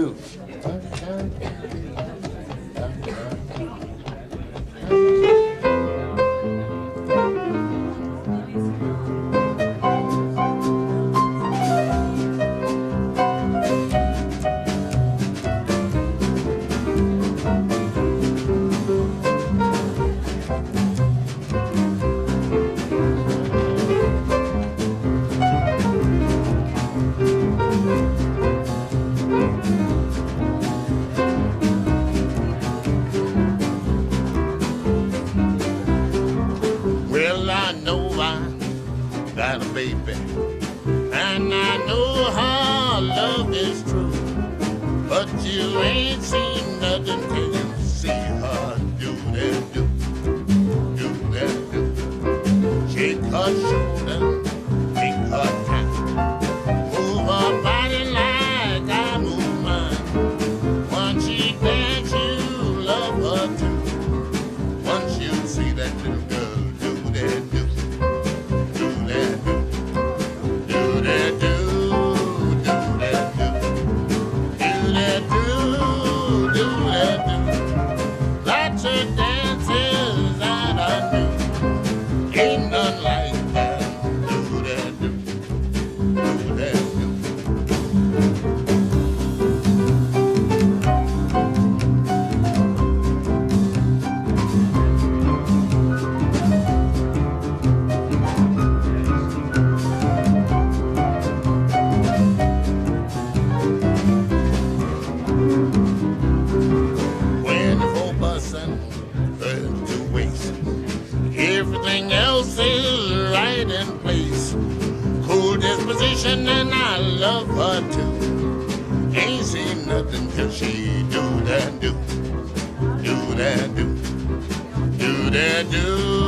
do. I know I got a baby, and I know her love is true. But you ain't seen nothing till you see her do that do, do that do. Shake her shoulder, make her time, move her body like I move mine. Once she dance, you love her too. Once you see that do do Everything else is right in place. Cool disposition, and I love her too. Ain't seen nothing till she do that do. Do that do. Do that do.